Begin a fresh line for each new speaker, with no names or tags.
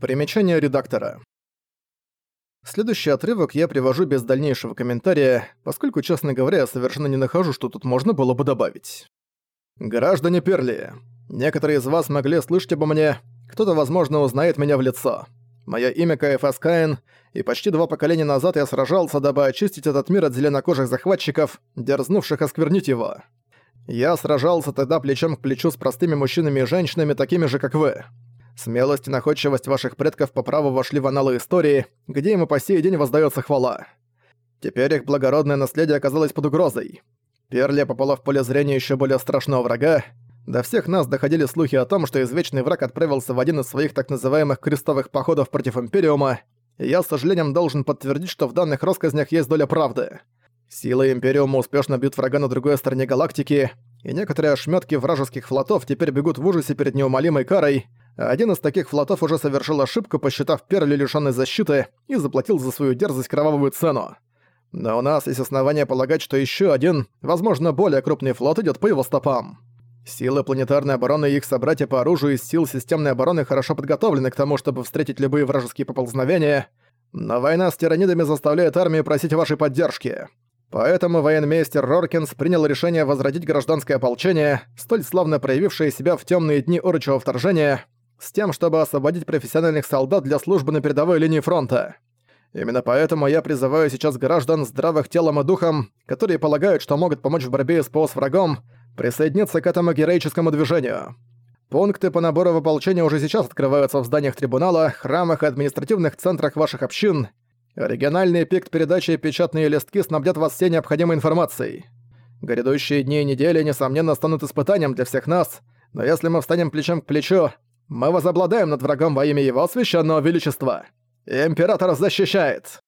Примечание редактора. Следующий отрывок я привожу без дальнейшего комментария, поскольку, честно говоря, я совершенно не нахожу, что тут можно было бы добавить. «Граждане Перли, некоторые из вас могли слышать обо мне, кто-то, возможно, узнает меня в лицо. Моё имя Каэфас Каин, и почти два поколения назад я сражался, дабы очистить этот мир от зеленокожих захватчиков, дерзнувших осквернить его. Я сражался тогда плечом к плечу с простыми мужчинами и женщинами, такими же, как вы. Смелость и находчивость ваших предков по праву вошли в аналы истории, где им и по сей день воздаётся хвала. Теперь их благородное наследие оказалось под угрозой. Перля попала в поле зрения ещё более страшного врага. До всех нас доходили слухи о том, что извечный враг отправился в один из своих так называемых крестовых походов против Империума, и я с сожалением должен подтвердить, что в данных россказнях есть доля правды. Силы Империума успешно бьют врага на другой стороне галактики, и некоторые ошметки вражеских флотов теперь бегут в ужасе перед неумолимой карой. Один из таких флотов уже совершил ошибку, посчитав Перли лишённой защиты, и заплатил за свою дерзость кровавую цену. Но у нас есть основания полагать, что еще один, возможно, более крупный флот идет по его стопам. Силы планетарной обороны и их собратья по оружию из сил системной обороны хорошо подготовлены к тому, чтобы встретить любые вражеские поползновения, но война с тиранидами заставляет армию просить вашей поддержки. Поэтому военмейстер Роркинс принял решение возродить гражданское ополчение, столь славно проявившее себя в темные дни Орочего вторжения, с тем, чтобы освободить профессиональных солдат для службы на передовой линии фронта. Именно поэтому я призываю сейчас граждан здравых телом и духом, которые полагают, что могут помочь в борьбе СПО с врагом, присоединиться к этому героическому движению. Пункты по набору в ополчение уже сейчас открываются в зданиях трибунала, храмах и административных центрах ваших общин – Региональный пикт передачи и печатные листки снабдят вас всей необходимой информацией. Грядущие дни и недели, несомненно, станут испытанием для всех нас, но если мы встанем плечом к плечу, мы возобладаем над врагом во имя его священного величества. Император защищает!»